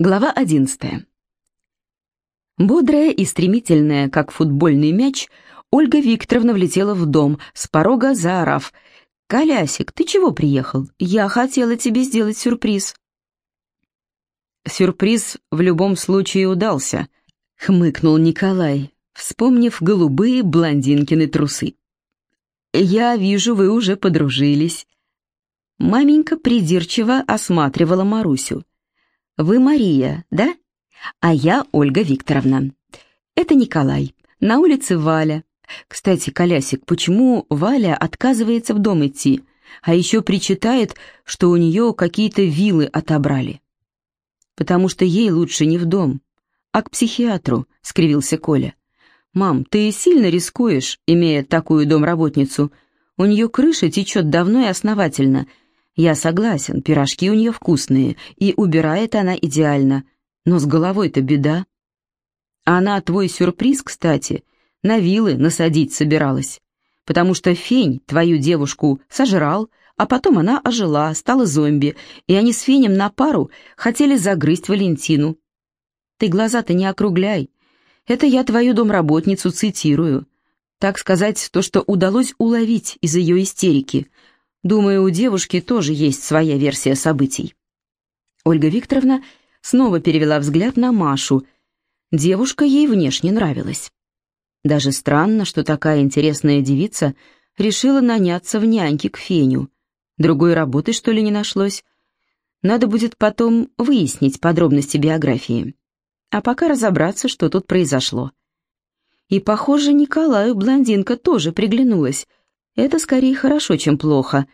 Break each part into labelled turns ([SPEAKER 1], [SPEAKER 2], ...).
[SPEAKER 1] Глава 11. Бодрая и стремительная, как футбольный мяч, Ольга Викторовна влетела в дом, с порога заорав. «Колясик, ты чего приехал? Я хотела тебе сделать сюрприз».
[SPEAKER 2] «Сюрприз в любом случае удался», — хмыкнул Николай, вспомнив голубые блондинкины трусы. «Я вижу, вы уже подружились». Маменька придирчиво осматривала Марусю. Вы Мария, да? А я Ольга Викторовна. Это Николай. На улице Валя. Кстати, Колясик, почему Валя отказывается в дом идти, а еще причитает, что у нее какие-то вилы отобрали? Потому что ей лучше не в дом, а к психиатру, скривился Коля. «Мам, ты сильно рискуешь, имея такую домработницу. У нее крыша течет давно и основательно, я согласен, пирожки у нее вкусные, и убирает она идеально. Но с головой-то беда. Она твой сюрприз, кстати, на вилы насадить собиралась. Потому что Фень твою девушку сожрал, а потом она ожила, стала зомби, и они с Фенем на пару хотели загрызть Валентину. Ты глаза-то не округляй. Это я твою домработницу цитирую. Так сказать, то, что удалось уловить из ее истерики — Думаю, у девушки тоже есть своя версия событий. Ольга Викторовна снова перевела взгляд на Машу. Девушка ей внешне нравилась. Даже странно, что такая интересная девица решила наняться в няньки к Феню. Другой работы, что ли, не нашлось? Надо будет потом выяснить подробности биографии. А пока разобраться, что тут произошло. И, похоже, Николаю блондинка тоже приглянулась — это скорее хорошо, чем плохо.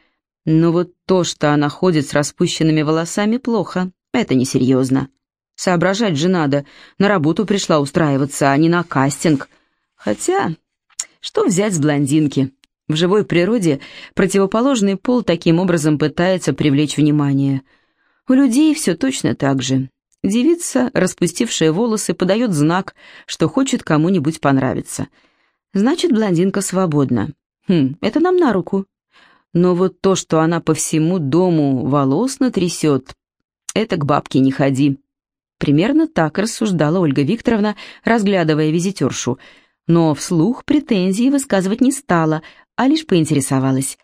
[SPEAKER 2] Но вот то, что она ходит с распущенными волосами, плохо. Это несерьезно. Соображать же надо. На работу пришла устраиваться, а не на кастинг. Хотя, что взять с блондинки? В живой природе противоположный пол таким образом пытается привлечь внимание. У людей все точно так же. Девица, распустившая волосы, подает знак, что хочет кому-нибудь понравиться. Значит, блондинка свободна. Хм, это нам на руку. Но вот то, что она по всему дому волос натрясет, это к бабке не ходи. Примерно так рассуждала Ольга Викторовна, разглядывая визитершу, но вслух претензии высказывать не стала, а лишь поинтересовалась.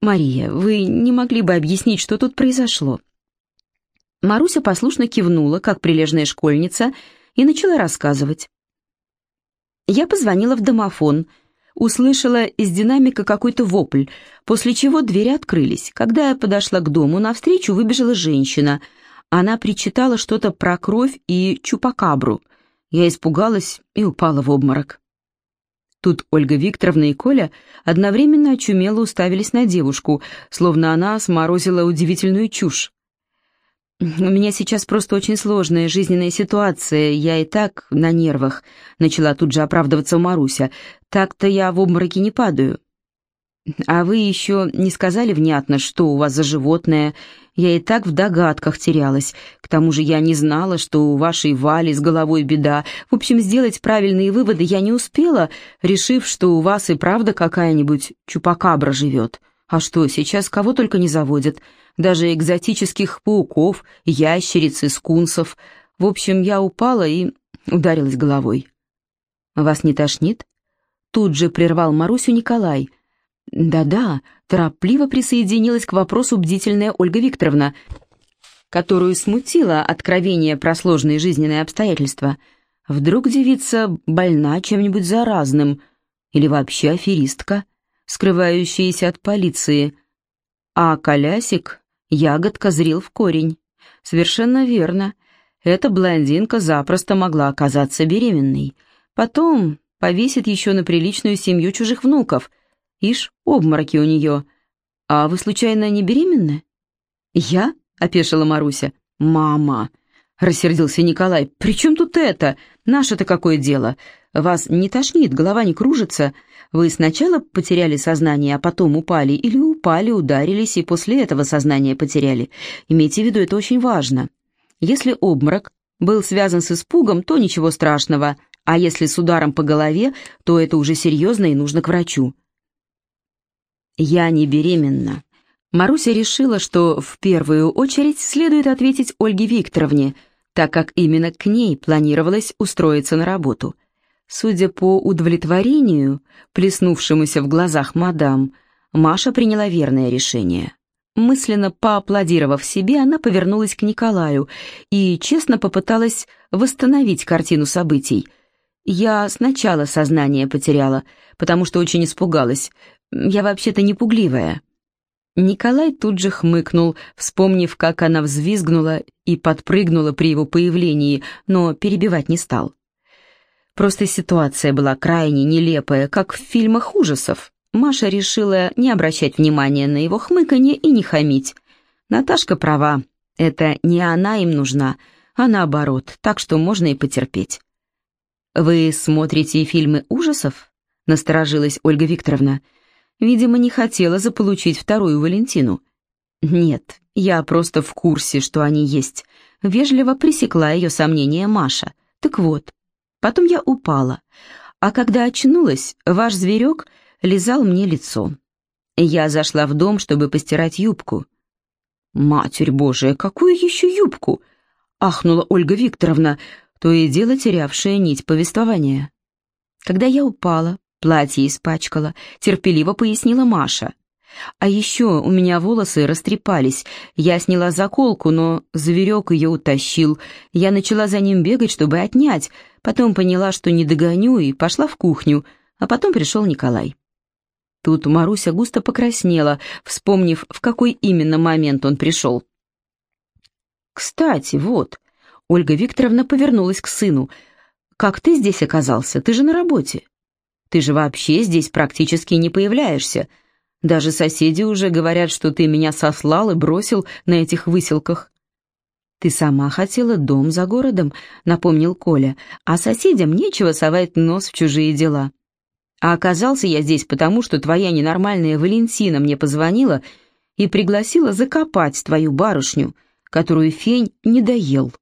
[SPEAKER 2] «Мария, вы не могли бы объяснить, что тут произошло?» Маруся послушно кивнула, как прилежная школьница, и начала рассказывать. Я позвонила в домофон — услышала из динамика какой-то вопль, после чего двери открылись. Когда я подошла к дому, навстречу выбежала женщина. Она причитала что-то про кровь и чупакабру. Я испугалась и упала в обморок. Тут Ольга Викторовна и Коля одновременно очумело уставились на девушку, словно она сморозила удивительную чушь. «У меня сейчас просто очень сложная жизненная ситуация, я и так на нервах», — начала тут же оправдываться Маруся. «Так-то я в обмороке не падаю». «А вы еще не сказали внятно, что у вас за животное? Я и так в догадках терялась. К тому же я не знала, что у вашей Вали с головой беда. В общем, сделать правильные выводы я не успела, решив, что у вас и правда какая-нибудь чупакабра живет. А что, сейчас кого только не заводят даже экзотических пауков, ящериц и скунсов. В общем, я упала и ударилась головой. «Вас не тошнит?» Тут же прервал Марусю Николай. «Да-да», торопливо присоединилась к вопросу бдительная Ольга Викторовна, которую смутило откровение про сложные жизненные обстоятельства. Вдруг девица больна чем-нибудь заразным или вообще аферистка, скрывающаяся от полиции, а колясик Ягодка зрил в корень. Совершенно верно. Эта блондинка запросто могла оказаться беременной. Потом повесит еще на приличную семью чужих внуков. Ишь, обмороки у нее. А вы, случайно, не беременны? Я? — опешила Маруся. «Мама!» — рассердился Николай. «При чем тут это? Наше-то какое дело? Вас не тошнит, голова не кружится? Вы сначала потеряли сознание, а потом упали, или упали, ударились и после этого сознание потеряли? Имейте в виду, это очень важно. Если обморок был связан с испугом, то ничего страшного, а если с ударом по голове, то это уже серьезно и нужно к врачу. «Я не беременна». Маруся решила, что в первую очередь следует ответить Ольге Викторовне,
[SPEAKER 1] так как именно к ней планировалось устроиться на работу. Судя по удовлетворению, плеснувшемуся в глазах мадам, Маша приняла верное решение. Мысленно поаплодировав себе, она повернулась к Николаю и честно попыталась восстановить картину событий. Я сначала сознание потеряла, потому что очень испугалась. Я вообще-то не пугливая. Николай тут же хмыкнул, вспомнив, как она взвизгнула и подпрыгнула при его появлении, но перебивать не стал. Просто ситуация была крайне нелепая, как в фильмах ужасов. Маша решила не обращать внимания на его хмыканье и не хамить. Наташка права, это не она им нужна, а наоборот, так что можно и потерпеть. «Вы смотрите фильмы ужасов?» — насторожилась Ольга Викторовна. Видимо, не хотела заполучить вторую Валентину. «Нет, я просто в курсе, что они есть», — вежливо пресекла ее сомнения Маша. «Так вот, потом я упала, а когда очнулась, ваш зверек лизал мне лицо. Я зашла в дом, чтобы постирать юбку. «Матерь Божия, какую еще юбку?» — ахнула Ольга Викторовна, то и дело терявшая нить повествования. Когда я упала, платье испачкала, терпеливо пояснила Маша. А еще у меня волосы растрепались, я сняла заколку, но зверек ее утащил. Я начала за ним бегать, чтобы отнять, потом поняла, что не догоню, и пошла в кухню, а потом пришел Николай. Тут Маруся густо покраснела, вспомнив, в какой именно момент он пришел. «Кстати, вот...» Ольга Викторовна повернулась к сыну. «Как ты здесь оказался? Ты же на работе. Ты же вообще здесь практически не появляешься. Даже соседи уже говорят, что ты меня сослал и бросил на этих выселках». «Ты сама хотела дом за городом», — напомнил Коля, «а соседям нечего совать нос в чужие дела». А оказался я здесь потому, что твоя ненормальная Валентина мне позвонила и пригласила закопать твою барышню, которую фень не доел.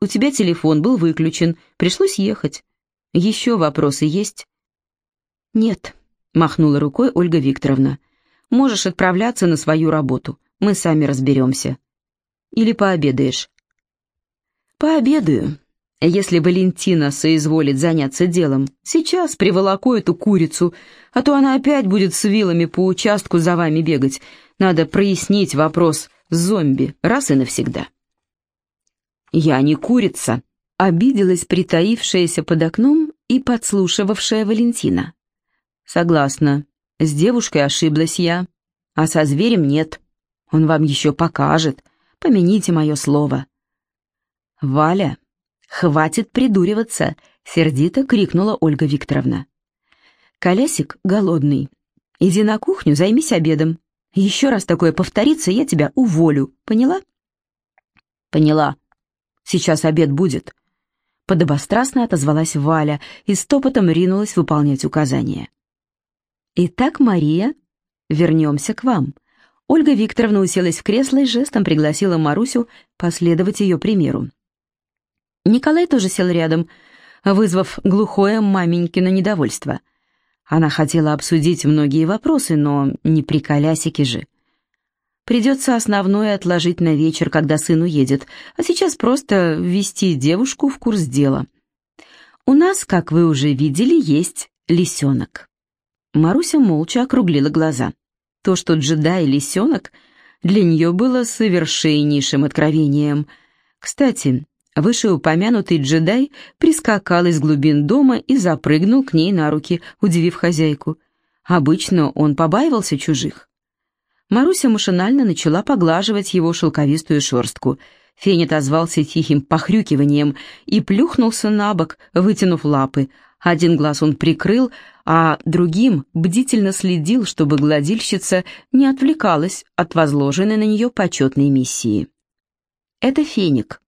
[SPEAKER 1] У тебя телефон был выключен, пришлось ехать. Еще вопросы есть?» «Нет», — махнула рукой Ольга Викторовна. «Можешь отправляться на свою работу, мы сами разберемся. Или пообедаешь?» «Пообедаю», если Валентина соизволит заняться делом, сейчас приволоку эту курицу, а то она опять будет с вилами по участку за вами бегать. Надо прояснить вопрос с зомби раз и навсегда. «Я не курица», — обиделась притаившаяся под окном и подслушивавшая Валентина. «Согласна, с девушкой ошиблась я, а со зверем нет. Он вам еще покажет, помяните мое слово». «Валя», «Хватит придуриваться!» — сердито крикнула Ольга Викторовна. «Колясик голодный. Иди на кухню, займись обедом. Еще раз такое повторится, я тебя уволю. Поняла?» «Поняла. Сейчас обед будет». Подобострастно отозвалась Валя и стопотом ринулась выполнять указания. «Итак, Мария, вернемся к вам». Ольга Викторовна уселась в кресло и жестом пригласила Марусю последовать ее примеру. Николай тоже сел рядом, вызвав глухое маменькино недовольство. Она хотела обсудить многие вопросы, но не при колясике же. Придется основное отложить на вечер, когда сын уедет, а сейчас просто ввести девушку в курс дела. У нас, как вы уже видели, есть лисенок. Маруся молча округлила глаза. То, что джедай лисенок, для нее было совершеннейшим откровением. Кстати, Вышеупомянутый джедай прискакал из глубин дома и запрыгнул к ней на руки, удивив хозяйку. Обычно он побаивался чужих. Маруся машинально начала поглаживать его шелковистую шерстку. Фень отозвался тихим похрюкиванием и плюхнулся на бок, вытянув лапы. Один глаз он прикрыл, а другим бдительно следил, чтобы гладильщица не отвлекалась от возложенной на нее почетной миссии. Это феник.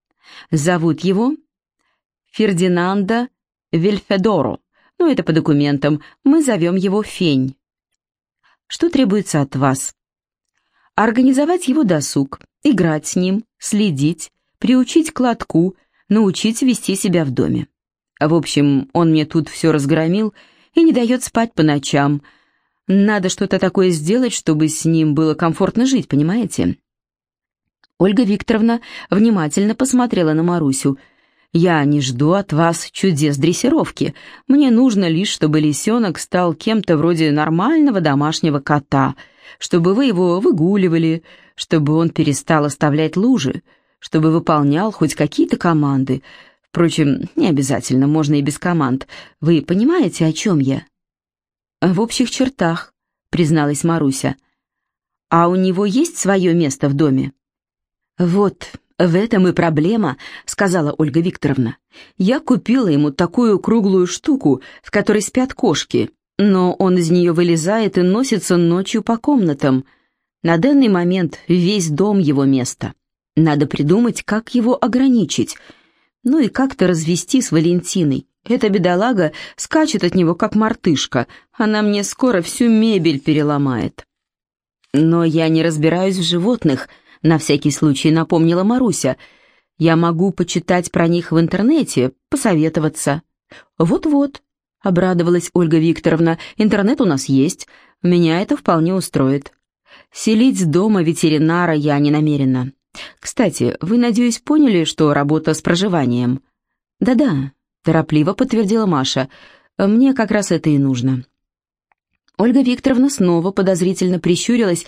[SPEAKER 1] Зовут его Фердинанда Вильфедоро. Ну, это по документам. Мы зовем его Фень. Что требуется от вас? Организовать его досуг, играть с ним, следить, приучить к лотку, научить вести себя в доме. В общем, он мне тут все разгромил и не дает спать по ночам. Надо что-то такое сделать, чтобы с ним было комфортно жить, понимаете? Ольга Викторовна внимательно посмотрела на Марусю. «Я не жду от вас чудес дрессировки. Мне нужно лишь, чтобы лисенок стал кем-то вроде нормального домашнего кота, чтобы вы его выгуливали, чтобы он перестал оставлять лужи, чтобы выполнял хоть какие-то команды. Впрочем, не обязательно, можно и без команд. Вы понимаете, о чем я?» «В общих чертах», — призналась Маруся. «А у него есть свое место в доме?» «Вот, в этом и проблема», — сказала Ольга Викторовна. «Я купила ему такую круглую штуку, в которой спят кошки, но он из нее вылезает и носится ночью по комнатам. На данный момент весь дом его место. Надо придумать, как его ограничить, ну и как-то развести с Валентиной. Эта бедолага скачет от него, как мартышка. Она мне скоро всю мебель переломает». «Но я не разбираюсь в животных», — на всякий случай напомнила Маруся. «Я могу почитать про них в интернете, посоветоваться». «Вот-вот», — обрадовалась Ольга Викторовна, — «интернет у нас есть, меня это вполне устроит. Селить дома ветеринара я не намерена. Кстати, вы, надеюсь, поняли, что работа с проживанием?» «Да-да», — торопливо подтвердила Маша, — «мне как раз это и нужно». Ольга Викторовна снова подозрительно прищурилась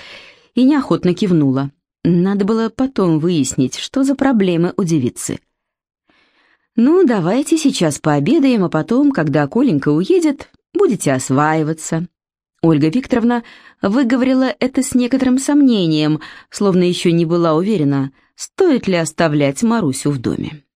[SPEAKER 1] и неохотно кивнула. Надо было потом выяснить, что за проблемы у девицы. «Ну, давайте сейчас пообедаем, а потом, когда Коленька уедет, будете осваиваться». Ольга Викторовна выговорила это с некоторым сомнением, словно еще не была уверена, стоит ли оставлять Марусю в доме.